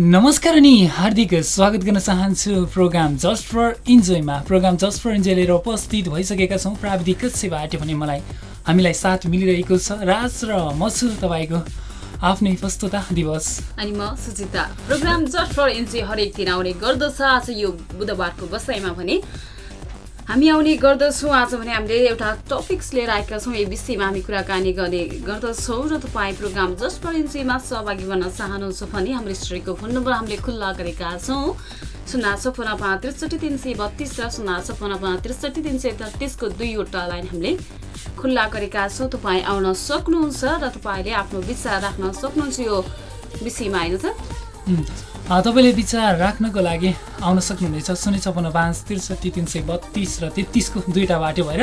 नमस्कार अनि हार्दिक स्वागत गर्न चाहन्छु प्रोग्राम जस्ट फर इन्जोयमा। प्रोग्राम जस्ट फर इन्जोय लिएर उपस्थित भइसकेका छौँ। प्राविधिक सेवाबाट भने मलाई हामीलाई साथ मिलिरहेको छ राज र म छु तपाईँको आफ्नै प्रस्तुता दिवस। अनि म Suchita program just for enjoy हरेक दिन आउने गर्दछ। आज यो बुधबारको बसाइमा भने हामी आउने गर्दछौँ आज भने हामीले एउटा टपिक्स लिएर आएका छौँ यो विषयमा हामी कुराकानी गर्ने गर्दछौँ र तपाईँ प्रोग्राम जस्ट इन्सीमा सहभागी बन्न चाहनुहुन्छ भने हाम्रो स्टोरीको फोन नम्बर हामीले खुल्ला गरेका छौँ। शून्य छपन्न पाँच त्रिसठी तिन सय बत्तिस र शून्य छपन्न पाँच त्रिसठी तिन सय तेत्तिसको दुईवटा लाइन हामीले खुल्ला गरेका छौँ। तपाईँ आउन सक्नुहुन्छ र तपाईँले आफ्नो विचार राख्न सक्नुहुन्छ यो विषयमा होइन त तपाईँले विचार राख्नको लागि आउन सक्नुहुनेछ। शून्य छपन्न पाँच त्रिसठी तिन सय बत्तिस र तेत्तिसको दुईवटा बाटो भएर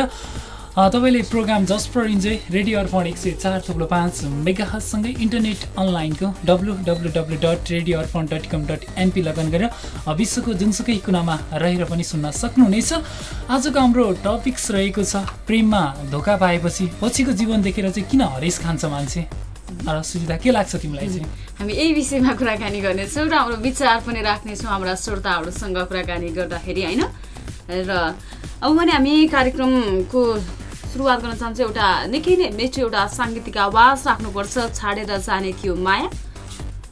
तपाईँले program just for enjoy radio Arpan एक सय चार थुप्रो पाँच मेगाहजसँगै इन्टरनेट अनलाइनको W W W dot radio Arpan dot com dot NP log on गरेर विश्वको जुनसुकै कुनामा रहेर पनि सुन्न सक्नुहुनेछ। आजको हाम्रो टपिक्स रहेको छ प्रेममा धोका पाएपछि पछिको जीवन देखेर चाहिँ किन हरेस खान्छ मान्छे? र सुविधा के लाग्छ तिमीलाई चाहिँ? हामी यही विषयमा कुराकानी गर्नेछौँ र हाम्रो विचार पनि राख्नेछौँ हाम्रा श्रोताहरूसँग कुराकानी गर्दाखेरि होइन? र अब भने हामी कार्यक्रमको सुरुवात गर्न चाहन्छौँ। एउटा निकै नै मिठो एउटा साङ्गीतिक आवाज राख्नुपर्छ छाडेर जाने थियो माया।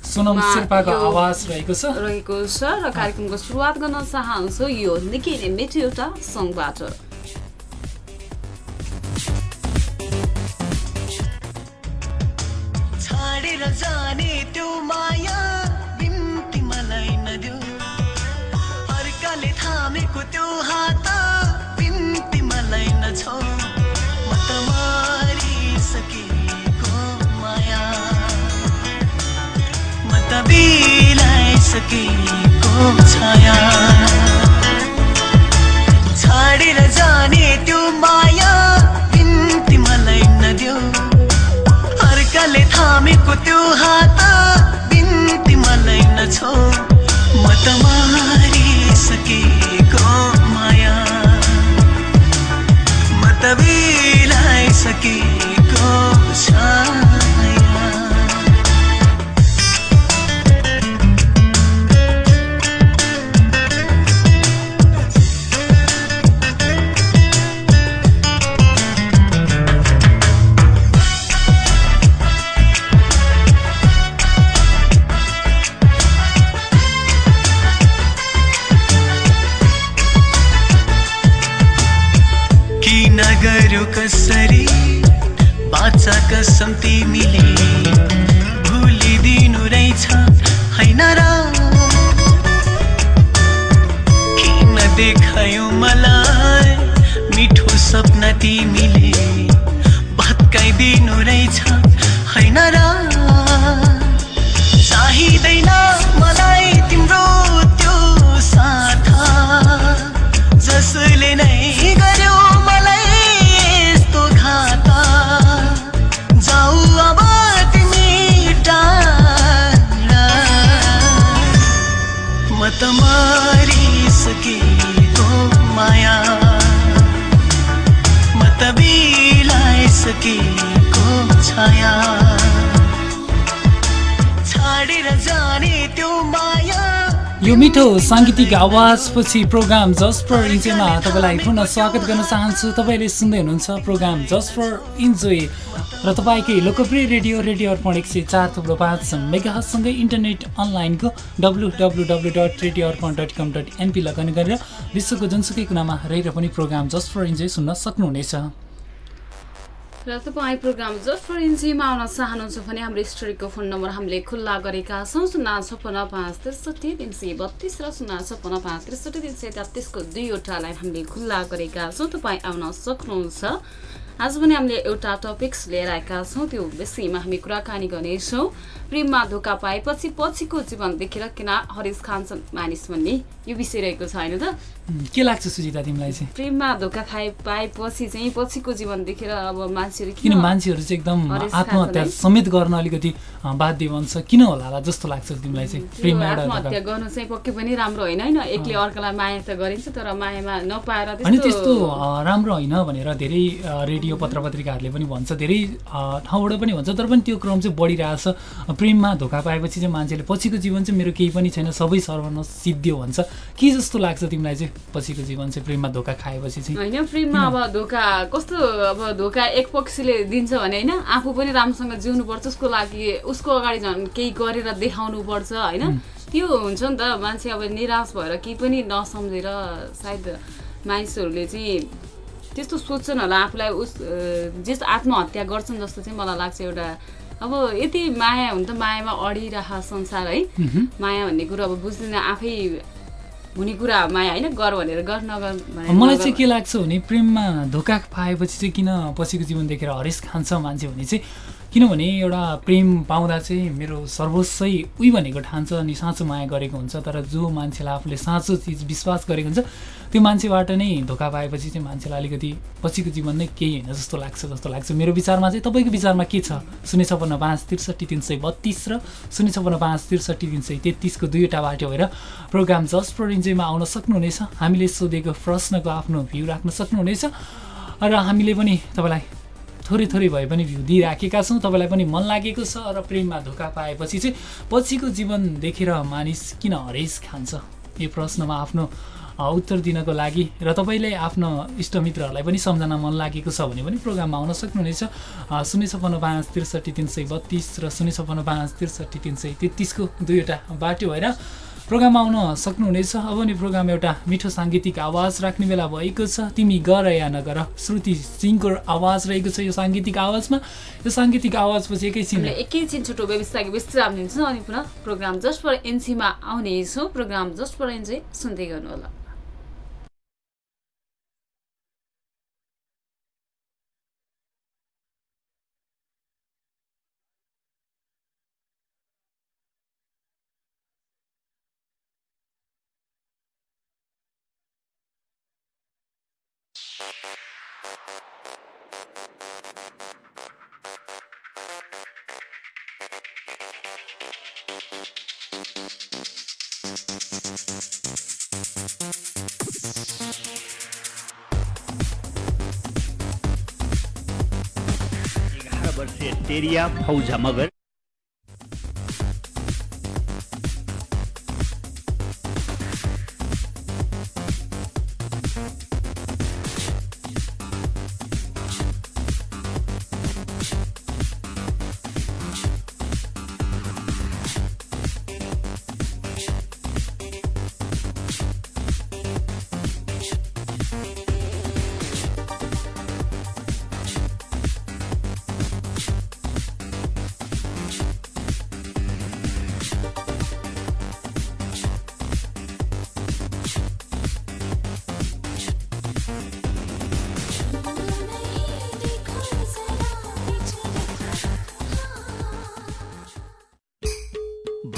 सोनम शेर्पाको आवाज रहेको छ। रहेको छ र कार्यक्रमको सुरुवात गर्न चाहन्छु। यो निकै नै मिठो एउटा सङ्घबाट जाने त्यो माया बिन्ती मलाई नदेऊ अर्काले थामेको त्यो हात बिन्ती मलाई नछौ। म त मारिसकेको माया। म त बिलाइसकेको छाया। गर्यो कसरी? बाचा कसम तिमीले भुलिदिनु रहेछ होइन र? किन देखायो मलाई? मिठो सपना तिमीले भत्काइदिनु रहेछ होइन र? यो मिठो साङ्गीतिक आवाजपछि प्रोग्राम जस्ट फर इन्जोयमा तपाईँलाई पुनः स्वागत गर्न चाहन्छु। तपाईँले सुन्दै हुनुहुन्छ प्रोग्राम जस्ट फर इन्जोय। र तपाईँकै लोकप्रिय रेडियो रेडियो अर्पण एक सय चार थुप्रो पाँच मेगासँगै इन्टरनेट अनलाइनको W W W dot radio Arpan dot com dot NP log on गरेर विश्वको जुनसुकै कुनामा रहेर पनि प्रोग्राम जस्ट फर इन्जोय सुन्न सक्नुहुनेछ। र तपाईँ प्रोग्राम जस्ट फर आउन चाहनुहुन्छ भने हाम्रो स्टोरीको फोन नम्बर हामीले खुल्ला गरेका छौँ शून्य छप्पन्न पाँच त्रिसठी तिन सय बत्तिस र शून्य छप्पन्न पाँच त्रिसठी तिन सय तेत्तिसको दुईवटा लाइन हामीले खुल्ला गरेका छौँ। तपाईँ आउन सक्नुहुन्छ। आज पनि हामीले एउटा टपिक्स लिएर आएका छौँ त्यो विषयमा हामी कुराकानी गर्नेछौँ। प्रेममा धोका पाएपछि पछिको जीवन देखेर किन हरिस खान्छन् मानिस भन्ने यो विषय रहेको छ होइन त? के लाग्छ सुजिता तिमीलाई चाहिँ? प्रेममा धोका खाए पाएपछि चाहिँ पछिको जीवन देखेर अब मान्छेहरू किन मान्छेहरू चाहिँ एकदम आत्महत्या? समेत गर्न अलिकति बाध्य बन्छ? किन होला होला जस्तो लाग्छ तिमीलाई चाहिँ? प्रेममा आत्महत्या गर्नु चाहिँ पक्कै पनि राम्रो होइन होइन? एकले अर्कालाई माया त गरिन्छ तर मायामा नपाएर अनि त्यस्तो राम्रो होइन भनेर धेरै अ, रेडियो पत्र पत्रिकाहरूले पनि भन्छ धेरै ठाउँबाट पनि भन्छ तर पनि त्यो क्रम चाहिँ बढिरहेछ प्रेममा धोका पाएपछि चाहिँ मान्छेले पछिको जीवन चाहिँ मेरो केही पनि छैन सबै सर्वनाश सिद्धियो भन्छ। के जस्तो लाग्छ तिमीलाई चाहिँ पछिको जीवन चाहिँ प्रेममा धोका खाएपछि चाहिँ? होइन प्रेममा अब धोका कस्तो अब धोका एक पक्षले दिन्छ भने होइन आफू पनि राम्रोसँग जिउनु पर्छ उसको लागि उसको अगाडि झन् केही गरेर देखाउनु पर्छ होइन त्यो हुन्छ नि त मान्छे अब निराश भएर केही पनि नसम्झेर सायद मानिसहरूले चाहिँ त्यस्तो सोच्छन् होला आफूलाई उस जस आत्महत्या गर्छन् जस्तो चाहिँ मलाई लाग्छ एउटा अब यति माया हुन त मायामा अडिरह संसार है। माया भन्ने कुरो अब बुझ्दैन आफै हुने कुरा माया होइन गर भनेर गर नगर मलाई चाहिँ के लाग्छ भने प्रेममा धोका पाएपछि चाहिँ किन पछिको जीवन देखेर हरेस खान्छ मान्छे भने चाहिँ किनभने एउटा प्रेम पाउँदा चाहिँ मेरो सर्वस्वै उही भनेको ठान्छ अनि साँचो माया गरेको हुन्छ तर जो मान्छेलाई आफूले साँचो चिज विश्वास गरेको हुन्छ त्यो मान्छेबाट नै धोका पाएपछि चाहिँ मान्छेलाई अलिकति पछिको जीवन नै केही होइन जस्तो लाग्छ जस्तो लाग्छ। मेरो विचारमा चाहिँ तपाईँको विचारमा के छ? शून्य छपन्न पाँच त्रिसठी तिन सय बत्तिस र शून्य छपन्न पाँच त्रिसठी तिन सय तेत्तिसको दुईवटा बाटो भएर प्रोग्राम जस्ट फर इन्जोयमा आउन सक्नुहुनेछ। हामीले सोधेको प्रश्नको आफ्नो भ्यू राख्न सक्नुहुनेछ र हामीले पनि तपाईँलाई थोरै थोरै भए पनि भ्यू दिइराखेका छौँ। तपाईँलाई पनि मन लागेको छ र प्रेममा धोका पाएपछि चाहिँ पछिको जीवन देखेर मानिस किन हरेस खान्छ? यो प्रश्नमा आफ्नो उत्तर दिनको लागि र तपाईँले आफ्नो इष्टमित्रहरूलाई पनि सम्झना मन लागेको छ भने पनि प्रोग्राममा आउन सक्नुहुनेछ। शून्य छपन्न पाँच त्रिसठी तिन सय बत्तिस र शून्य छपन्न पाँच त्रिसठी तिन सय तेत्तिसको दुईवटा बाटो भएर प्रोग्राममा आउन सक्नुहुनेछ। अब नि प्रोग्राम एउटा मिठो साङ्गीतिक आवाज राख्ने बेला भएको छ। तिमी गर या नगर। श्रुति सिंहको आवाज रहेको छ यो साङ्गीतिक आवाजमा। यो साङ्गीतिक आवाजपछि एकैछिन एकैछिन छोटो व्यवस्थाको विश्राम लिन्छौँ अनि पुनः प्रोग्राम जस्ट फर एनसीमा आउनेछौँ। प्रोग्राम जस्ट फर एनसी सुन्दै गर्नु तेरिया फौजा मगर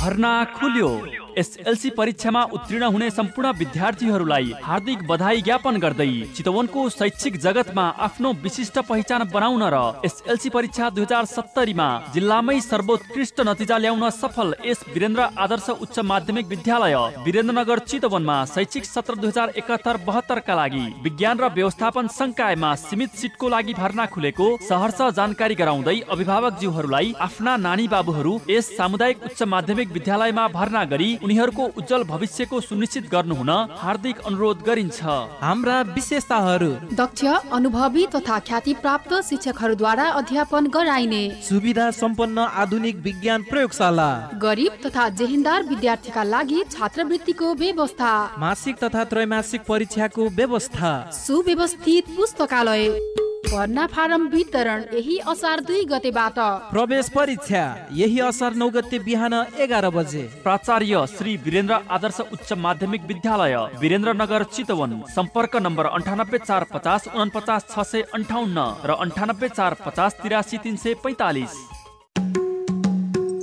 भर्ना खुल्यो। एसएलसी परीक्षामा उत्तीर्ण हुने सम्पूर्ण विद्यार्थीहरूलाई हार्दिक बधाई ज्ञापन गर्दै चितवनको शैक्षिक जगतमा आफ्नो विशिष्ट पहिचान बनाउन र एसएलसी परीक्षा दुई हजार सत्तरीमा जिल्लामै सर्वोत्कृष्ट नतिजा ल्याउन सफल एस वीरेन्द्र आदर्श उच्च माध्यमिक विद्यालय वीरेन्द्रनगर चितवनमा शैक्षिक सत्र दुई हजार एकात्तर बहत्तरका लागि विज्ञान र व्यवस्थापन संकायमा सीमित सिटको लागि भर्ना खुलेको सहर्ष जानकारी गराउँदै अभिभावकज्यूहरूलाई आफ्ना नानी बाबुहरू यस सामुदायिक उच्च माध्यमिक विद्यालयमा भर्ना गरी उनीहरूको उज्जवल भविष्यको सुनिश्चित गर्नुहुन हार्दिक अनुरोध गरिन्छ। हाम्रा विशेषताहरू। दक्ष अनुभवी तथा ख्याति प्राप्त शिक्षकहरूद्वारा अध्यापन गराइने। सुविधा सम्पन्न आधुनिक विज्ञान प्रयोगशाला। गरिब तथा जेहेन्दार विद्यार्थीका लागि छात्रवृत्तिको व्यवस्था। मासिक तथा त्रैमासिक परीक्षाको व्यवस्था। सुव्यवस्थित पुस्तकालय। भर्ना फारम वितरण यही असार दुई गतेबाट। प्रवेश परीक्षा यही असार नौ गते बिहान एघार बजे। प्राचार्य श्री वीरेन्द्र आदर्श उच्च माध्यमिक विद्यालय वीरेन्द्रनगर चितवन। सम्पर्क नम्बर अन्ठानब्बे चार पचास उनपचास छ सय अन्ठाउन्न र अन्ठानब्बे चार पचास तिरासी तिन सय पैँतालिस।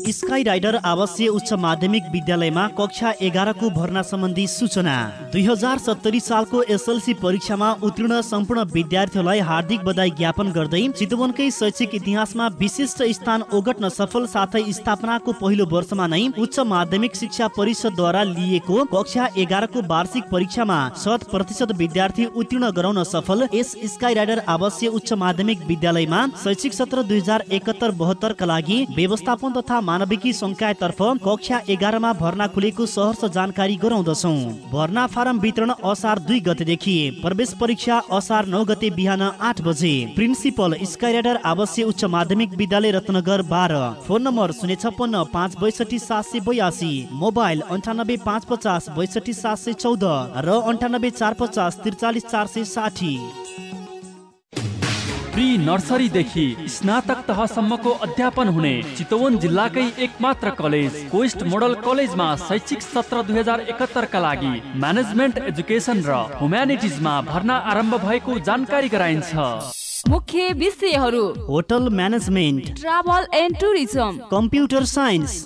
स्काई राइडर आवासीय उच्च माध्यमिक विद्यालयमा कक्षा एघारको भर्ना सम्बन्धी सूचना। दुई हजार सत्तरी सालको एसएलसी परीक्षामा उत्तीर्ण सम्पूर्ण विद्यार्थीहरूलाई हार्दिक बधाई ज्ञापन गर्दै चितवनकै शैक्षिक इतिहासमा विशिष्ट स्थान ओगट्न सफल साथै स्थापनाको पहिलो वर्षमा नै उच्च माध्यमिक शिक्षा परिषदद्वारा लिएको कक्षा एघारको वार्षिक परीक्षामा शत प्रतिशत विद्यार्थी उत्तीर्ण गराउन सफल। यस स्काई राइडर आवासीय उच्च माध्यमिक विद्यालयमा शैक्षिक सत्र दुई हजार एकहत्तर बहत्तरका लागि व्यवस्थापन तथा मानविकी संकायतर्फ कक्षा एघारमा भर्ना खुलेको सहर्ष जानकारी गराउँदछौ। भर्ना फारम वितरण असार दुई गतेदेखि प्रवेश परीक्षा असार नौ गते बिहान आठ बजे। प्रिन्सिपल स्काई राइडर आवासीय उच्च माध्यमिक विद्यालय रत्नगर बाह्र। फोन नम्बर शून्य छप्पन्न पाँच बैसठी सात सय बयासी। मोबाइल अन्ठानब्बे पाँच पचास बैसठी सात सय चौध र अन्ठानब्बे चार पचास त्रिचालिस चार सय साठी। प्री नर्सरीदेखि स्नातक तहसम्मको अध्यापन हुने चितवन जिल्लाकै एकमात्र कलेज कोइस्ट मोडल कलेजमा शैक्षिक सत्र दुई हजार एकहत्तरका लागि म्यानेजमेन्ट एजुकेसन र ह्युम्यानिटिजमा भर्ना आरम्भ भएको जानकारी गराइन्छ। मुख्य विषयहरू hotel management travel and tourism computer science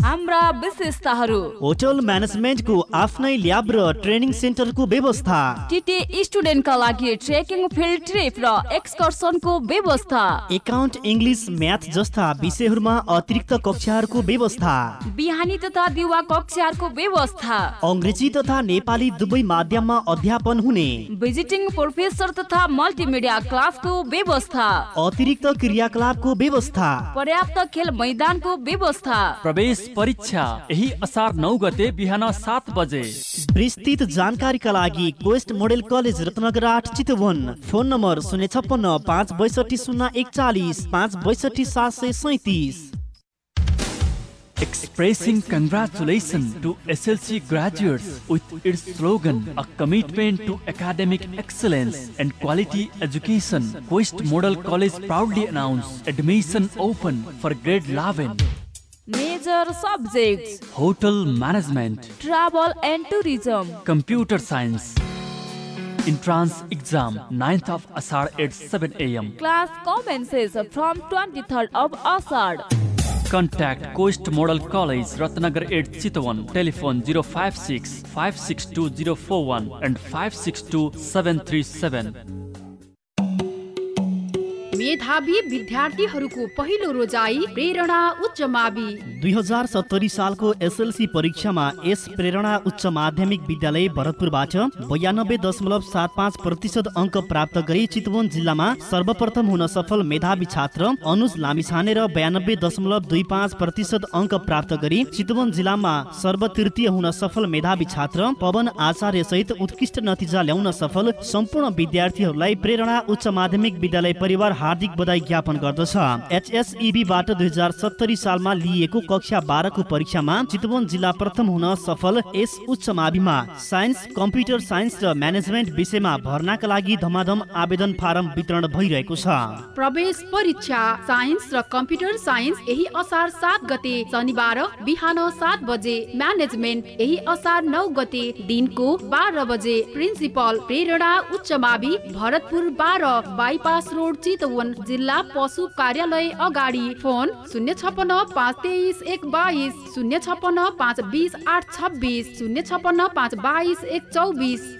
हाम्रा विशेषताहरू। होटल म्यानेजमेन्टको आफ्नै ल्याब र ट्रेनिङ सेन्टरको व्यवस्था। टिटी स्टुडेन्टका लागि ट्रेकिङ फिल्ड ट्रिप र एक्सकर्सनको व्यवस्था। एकाउन्ट इङ्ग्लिस म्याथ जस्ता विषयहरूमा अतिरिक्त कक्षाहरूको व्यवस्था। बिहानी तथा दिवा कक्षाहरूको व्यवस्था। अङ्ग्रेजी तथा नेपाली दुवै माध्यममा अध्यापन हुने। भिजिटिङ प्रोफेसर तथा मल्टिमिडिया क्लासको व्यवस्था। अतिरिक्त क्रियाकलापको व्यवस्था। पर्याप्त खेल मैदानको व्यवस्था। प्रवेश परीक्षा यही असार नौ गते बिहान सात बजे विस्तृत जानकारीका लागि क्वेस्ट मोडेल कलेज रत्नगर आठ चितवन फोन नम्बर शून्य छप्पन्न पाँच बैसठी शून्य एकचालिस पाँच बैसठी सात सय सैतिस Expressing congratulations to SLC graduates with its slogan, a commitment to academic excellence and quality education, Quest Model College proudly announced admission open for grade 11. Major subjects Hotel Management, Travel and Tourism, Computer Science. Entrance exam 9th of Asar at 7 am. Class commences from 23rd of Asar. Contact Coast Model College, Ratnagar 8 Chitwan. Telephone 056 562041 and 562737. मेधावी विद्यार्थीहरूको पहिलो रोजाई प्रेरणा उच्च मावि। दुई हजार सत्तरी सालको SLC परीक्षामा यस प्रेरणा उच्च माध्यमिक विद्यालय भरतपुरबाट बयानब्बे दशमलव सात पाँच प्रतिशत अङ्क प्राप्त गरी चितवन जिल्लामा सर्वप्रथम हुन सफल मेधावी छात्र अनुज लामिछाने र बयानब्बे दशमलव दुई पाँच प्रतिशत अङ्क प्राप्त गरी चितवन जिल्लामा सर्वतृतीय हुन सफल मेधावी छात्र पवन आचार्य सहित उत्कृष्ट नतिजा ल्याउन सफल सम्पूर्ण विद्यार्थीहरूलाई प्रेरणा उच्च माध्यमिक विद्यालय परिवार हार्दिक बधाई ज्ञापन गर्दछ। एचएसइबीबाट दुई हजार सत्तरी सालमा लिइएको कक्षा बाह्रको परीक्षामा चितवन जिल्ला प्रथम हुन सफल यस उच्च माविमा। साइन्स कम्प्युटर साइन्स र म्यानेजमेन्ट विषयमा भर्नाका लागि धमाधम आवेदन फारम वितरण भइरहेको छ। प्रवेश परीक्षा साइन्स र कम्प्युटर साइन्स यही असार सात गते शनिबार बिहान सात बजे। म्यानेजमेन्ट यही असार नौ गते दिनको बाह्र बजे। प्रिन्सिपल प्रेरणा उच्च मावि भरतपुर बाह्र बाइपास रोड चितवन। जिल्ला पशु कार्यालय अगाडि फोन शून्य छपन्न पाँच तेइस एक बाइस शून्य छपन्न पाँच बिस आठ छब्बिस शून्य छपन्न पाँच बाइस एक चौबिस।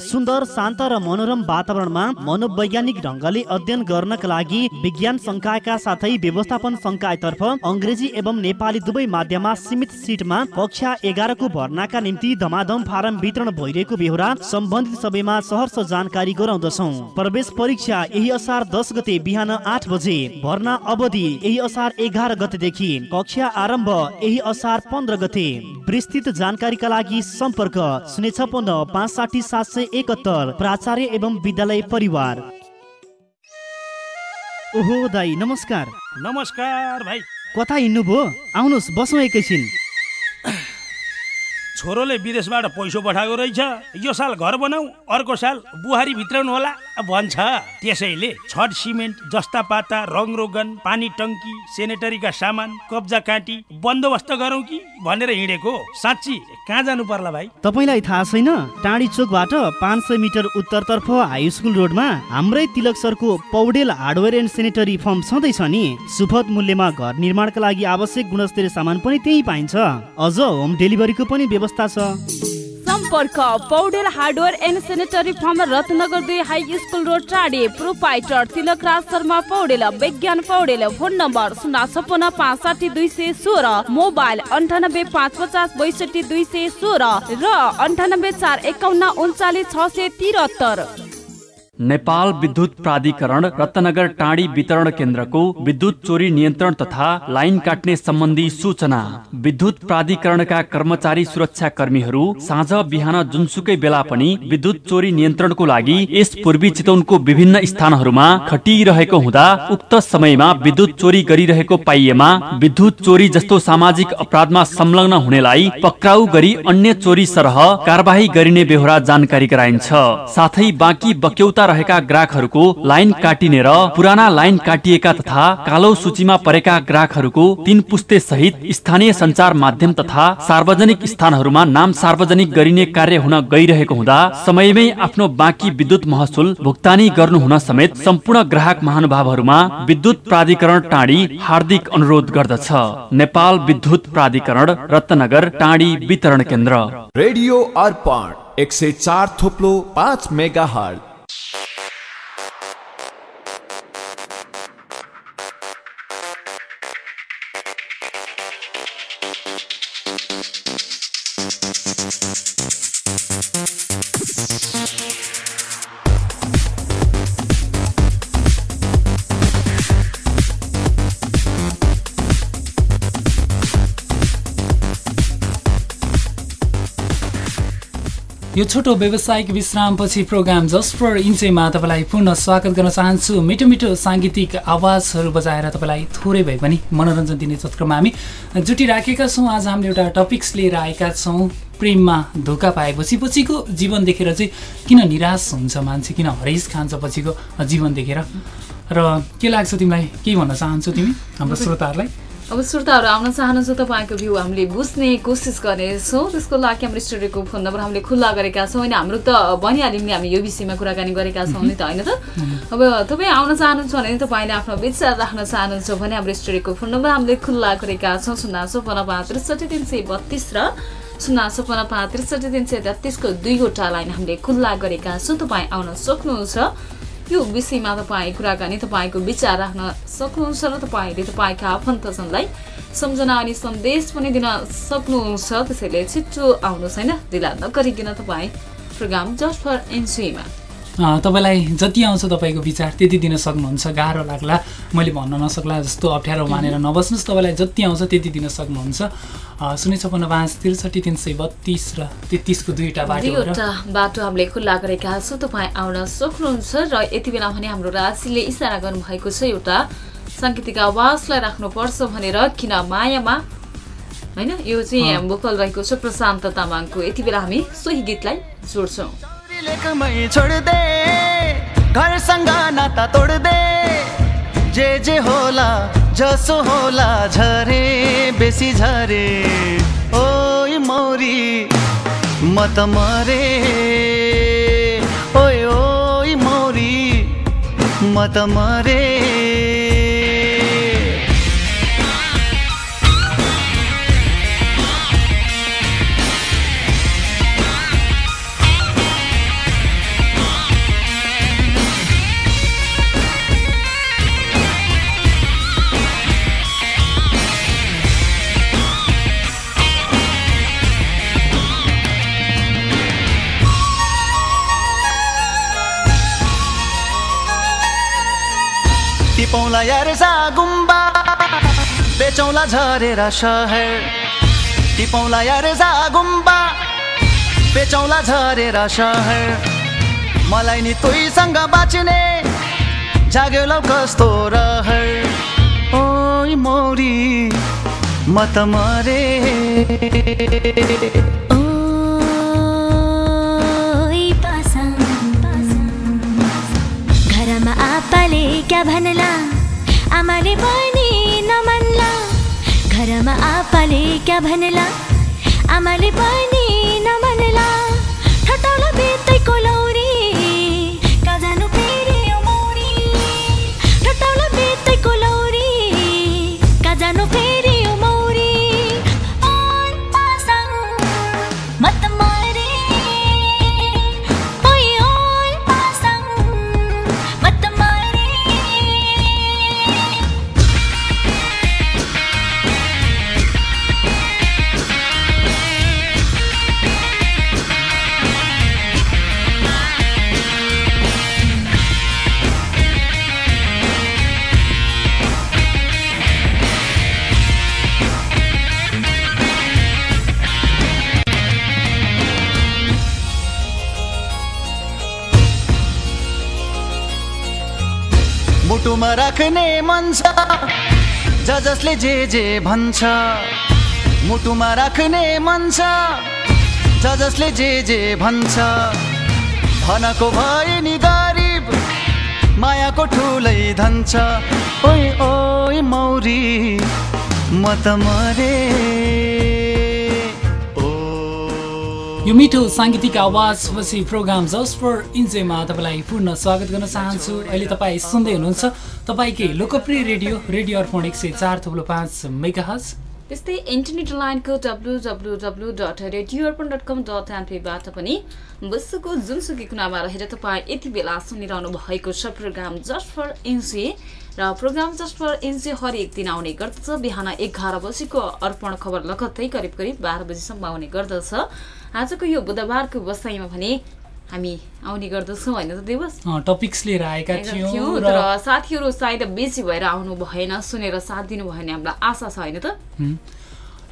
सुन्दर शान्त र मनोरम वातावरणमा मनोवैज्ञानिक ढङ्गले अध्ययन गर्नका लागि विज्ञान संकायका साथै व्यवस्थापन संकायतर्फ अङ्ग्रेजी एवं नेपाली दुवै माध्यममा सीमित सिटमा कक्षा एघारको भर्नाका निम्ति धमाधम फारम वितरण भइरहेको बेहोरा सम्बन्धित सबैमा सहर्ष जानकारी गराउँदछौ। प्रवेश परीक्षा यही असार दस गते बिहान आठ बजे भर्ना अवधि यही असार एघार गतेदेखि कक्षा आरम्भ यही असार पन्ध्र गते। विस्तृत जानकारीका लागि सम्पर्क शून्य छपन्न पाँच साठी सात सय एकहत्तर प्राचार्य एवं विद्यालय परिवार। ओहो दाई नमस्कार। नमस्कार भाइ। कता हिँड्नुभयो आउनुहोस् बसौँ एकैछिन। छोरोले विदेशबाट पैसो पठाएको रहेछ। यो साल घर बनाऊ अर्को साल बुहारी भित्राउनु होला भन्छ। त्यसैले छड सिमेन्ट जस्ता पाता रङ रोगन पानी टङ्की सेनेटरीका सामान कब्जा काँटी बन्दोबस्त गरौँ कि भनेर हिँडेको? साँच्ची कहाँ जानु पर्ला भाइ? तपाईँलाई थाहा छैन टाढी चोकबाट पाँच सय मिटर उत्तरतर्फ हाई स्कुल रोडमा हाम्रै तिलक सरको Paudel hardware and sanitary firm छँदैछ नि। सुपथ मूल्यमा घर निर्माणका लागि आवश्यक गुणस्तरीय सामान पनि त्यही पाइन्छ। अझ होम डेलिभरीको पनि व्यवस्था छ। सम्पर्क। Paudel hardware and sanitary firm Ratnagar दुई हाई स्कुल रोड टाढे प्रोपाइटर तिलक राज शर्मा पौडेल विज्ञान पौडेल फोन नम्बर शून्य छपन्न पाँच साठी दुई सय सोह्र। मोबाइल अन्ठानब्बे पाँच पचास बैसठी दुई सय सोह्र र अन्ठानब्बे चार एकाउन्न उन्चालिस छ सय त्रिहत्तर नेपाल विद्युत प्राधिकरण रत्नगर टाढी वितरण केन्द्रको विद्युत चोरी नियन्त्रण तथा लाइन काट्ने सम्बन्धी सूचना। विद्युत प्राधिकरणका कर्मचारी सुरक्षा कर्मीहरू साँझ बिहान जुनसुकै बेला पनि विद्युत चोरी नियन्त्रणको लागि यस पूर्वी चितवनको विभिन्न स्थानहरूमा खटिरहेको हुँदा उक्त समयमा विद्युत चोरी गरिरहेको पाइएमा विद्युत चोरी जस्तो सामाजिक अपराधमा संलग्न हुनेलाई पक्राउ गरी अन्य चोरी सरह कारवाही गरिने बेहोरा जानकारी गराइन्छ। साथै बाँकी बक्यौता रहेका ग्राहकहरूको लाइन काटिने र पुराना लाइन काटिएका तथा कालो सूचीमा परेका ग्राहकहरूको तीन पुस्ते सहित स्थानीय संचार माध्यम तथा सार्वजनिक स्थानहरूमा नाम सार्वजनिक गरिने कार्य हुन गइरहेको हुँदा समयमै आफ्नो बाँकी विद्युत महसुल भुक्तानी गर्नु हुन समेत सम्पूर्ण ग्राहक महानुभावहरूमा विद्युत प्राधिकरण टाढी हार्दिक अनुरोध गर्दछ। नेपाल विद्युत प्राधिकरण रत्नगर टाढी वितरण केन्द्र। रेडियो अर्पण एक सय चार थोप्लो पाँच मेगा हल यो छोटो व्यावसायिक विश्रामपछि प्रोग्राम जस्ट फर इन्चेमा तपाईँलाई पुनः स्वागत गर्न चाहन्छु। मिठो मिठो साङ्गीतिक आवाजहरू बजाएर तपाईँलाई थोरै भए पनि मनोरञ्जन दिने चक्रमा हामी जुटिराखेका छौँ। आज हामीले एउटा टपिक्स लिएर आएका छौँ। प्रेममा धोका पाएपछि पछिको जीवन देखेर चाहिँ किन निराश हुन्छ मान्छे? किन हरेस खान्छ पछिको जीवन देखेर? र के लाग्छ तिमीलाई? के भन्न चाहन्छौ तिमी हाम्रो श्रोताहरूलाई? अब श्रोताहरू आउन चाहनुहुन्छ तपाईँको भ्यू हामीले बुझ्ने कोसिस गर्नेछौँ त्यसको लागि हाम्रो स्टुडियोको फोन नम्बर हामीले खुल्ला गरेका छौँ। होइन हाम्रो त भनिहाल्यौँ नि हामी यो विषयमा कुराकानी गरेका छौँ नि त होइन त? अब तपाईँ आउन चाहनुहुन्छ भने तपाईँले आफ्नो विचार राख्न चाहनुहुन्छ भने हाम्रो स्टुडियोको फोन नम्बर हामीले खुल्ला गरेका छौँ। शून्य छपन्न पाँच त्रिसठी तिन सय बत्तिस र शून्य छपन्न पाँच त्रिसठी तिन सय तेत्तिसको दुईवटा लाइन हामीले खुल्ला गरेका छौँ। तपाईँ आउन सक्नुहुन्छ। यो विषयमा तपाईँ कुराकानी तपाईँको विचार राख्न सक्नुहुन्छ र तपाईँले तपाईँका आफन्तजनलाई सम्झना अनि सन्देश पनि दिन सक्नुहुन्छ। त्यसैले छिट्टो आउनुहोस् होइन? ढिला नगरिकन तपाईँ प्रोग्राम जस्ट फर एनसिएमा तपाईँलाई जति आउँछ तपाईँको विचार त्यति दिन सक्नुहुन्छ गाह्रो लाग्ला। मैले भन्न नसक्ला जस्तो अप्ठ्यारो मानेर नबस्नुहोस् तपाईँलाई जति आउँछ त्यति दिन सक्नुहुन्छ। शून्य छपन्न पाँच त्रिसठी तिन सय बत्तिस र तेत्तिसको दुईवटा बाटो बाटो हामीले खुल्ला गरेका छौँ। तपाईँ आउन सक्नुहुन्छ र यति बेला भने हाम्रो राशिले इसारा गर्नुभएको छ। एउटा साङ्गीतिक आवाजलाई राख्नुपर्छ भनेर किन मायामा? होइन यो चाहिँ भोकल रहेको छ प्रशान्त तामाङको। यति बेला हामी सोही गीतलाई जोड्छौँ। लेखमै छोड दे घरसँग नाता तोड जे जे होला जसो होला झरे बेसी झरे। ओइ मौरी म त मरे। ओइ मौरी म त मरे। बेचौँला झरेर सहर। टिपौँला यार गुम्बा बेचौँला झरेर सहर। मलाई नि तुईसँग बाँच्ने जाग्यो लौ कस्तो रहर। ओइ मौरी म त मरे। घरमा आप्पाले क्या भन्ला? आमाले नमान्ला घरमा आप्पाले क्या भन्ला? आमाले पनि नमान्ला। मुटुमा राख्ने मन छ। ज जसले जे जे भन्छ मुटुमा राख्ने मन छ। ज जसले जे जे भन्छ धनको भए नि गरिब मायाको ठुलै धन छ। ओइ ओइ मौरी म त मरे। यो मिठो साङ्गीतिक आवाजपछि प्रोग्राम जस्ट फर इन्जोयमा तपाईँलाई पूर्ण स्वागत गर्न चाहन्छु। अहिले तपाईँ सुन्दै हुनुहुन्छ तपाईँकै लोकप्रिय रेडियो रेडियो अर्पण एक सय चार थुप्रो पाँच मेगाहज त्यस्तै इन्टरनेट लाइनको W W W dot radio Arpan dot com dot एनपीबाट पनि विश्वको जुनसुकै कुनामा रहेर तपाईँ यति बेला सुनिरहनु भएको छ प्रोग्राम जस्ट फर एनसी र प्रोग्राम जस्ट फर एनसी हरेक दिन आउने गर्दछ। बिहान एघार बजीको अर्पण खबर लगत्तै करिब करिब बाह्र बजीसम्म आउने गर्दछ। आजको यो बुधबारको बसाइमा भने हामी आउने गर्दछौँ होइन त दिवस? टपिक्स लिएर आएका थियौँ र साथीहरू सायद बिजी भएर आउनु भएन सुनेर साथ दिनु भयो भने हामीलाई आशा छ होइन त।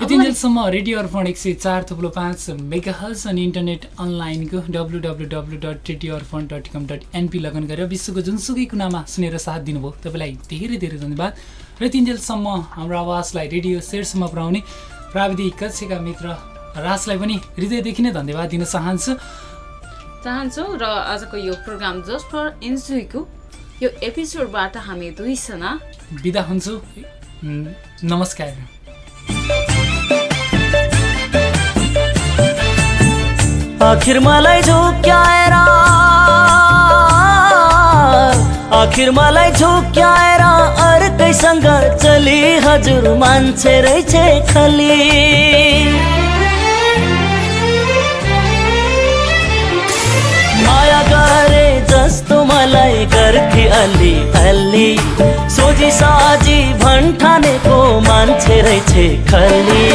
यतिन्जेलसम्म रेडियो अर्पण एक सय चार थुप्रो पाँच मेगाहल्स अनि इन्टरनेट अनलाइनको W W W dot radio Arpan dot com dot NP log on गरेर विश्वको जुनसुकै कुनामा सुनेर साथ दिनुभयो। तपाईँलाई धेरै धेरै धन्यवाद। र यतिन्जेलसम्म हाम्रो आवाजलाई रेडियो सेयरसम्म पुर्याउने प्राविधिक कक्षका मित्र राजलाई पनि हृदयदेखि नै धन्यवाद दिन चाहन्छु। चाहन्छौँ र आजको यो प्रोग्राम जस्ट फर इन्जोयको यो एपिसोडबाट हामी दुईजना बिदा हुन्छु। नमस्कार। आखिर मलाई झुक्याएर आखिर मलाई झुक्याएर अर्कैसँग चली हजुर मान्छे रहेछ खली जस्तो मलाई गर्थे अलि अलि। सोझी साझी भन्ठानेको मान्छे रहेछ खली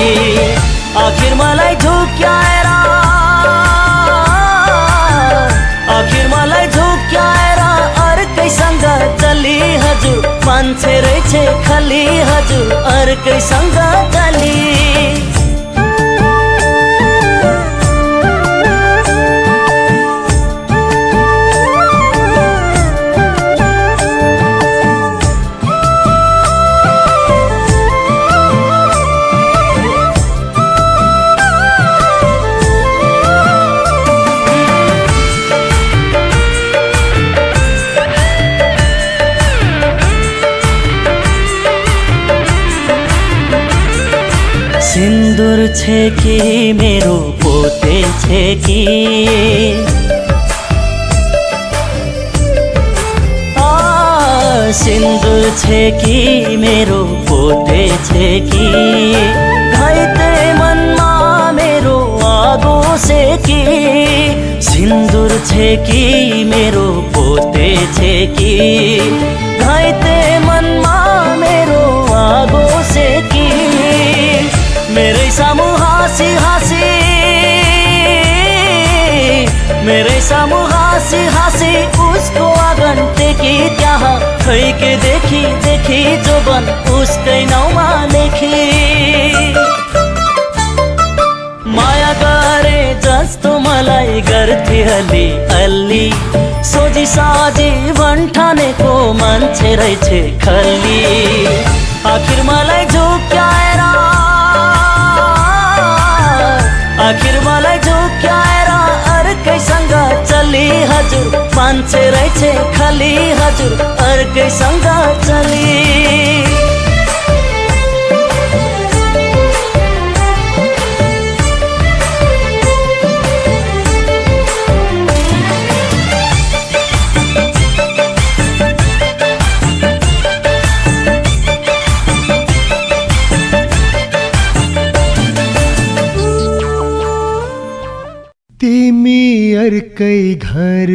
आखिर मलाई झुक्याएर आखिर मलाई झुक्याएर अर्कैसँग चली हजुर। मान्छे रहेछ खली हजुर अर्कैसँग चली। छे कि मेरो पोते छे कि सिन्दुर छे कि मेरो पोते छे कि घाइते मनमा मेरो आगो से कि सिन्दुर छे कि मेरो पोते छे कि घाइते मनमा मेरो आगो से कि मेरै सामु हाँसी हाँसी मेरै सामु हाँसी हाँसी उसको आँगन टेकी त्यहाँ खैके देखी देखी जोबन उसकै नाउँमा लेखी। माया गरे जस्तो मलाई गर्थे अलि अलि। सोझी साझी भन्ठानेको मान्छे रहेछ खल्ली आखिर मलाई झुक्याएर आखिर मलाई झुक्याएर अर्कैसँग चली हजुर। मान्छे रहेछ खाली हजुर। अर्कैसँग चली। तिमी अर्कै घर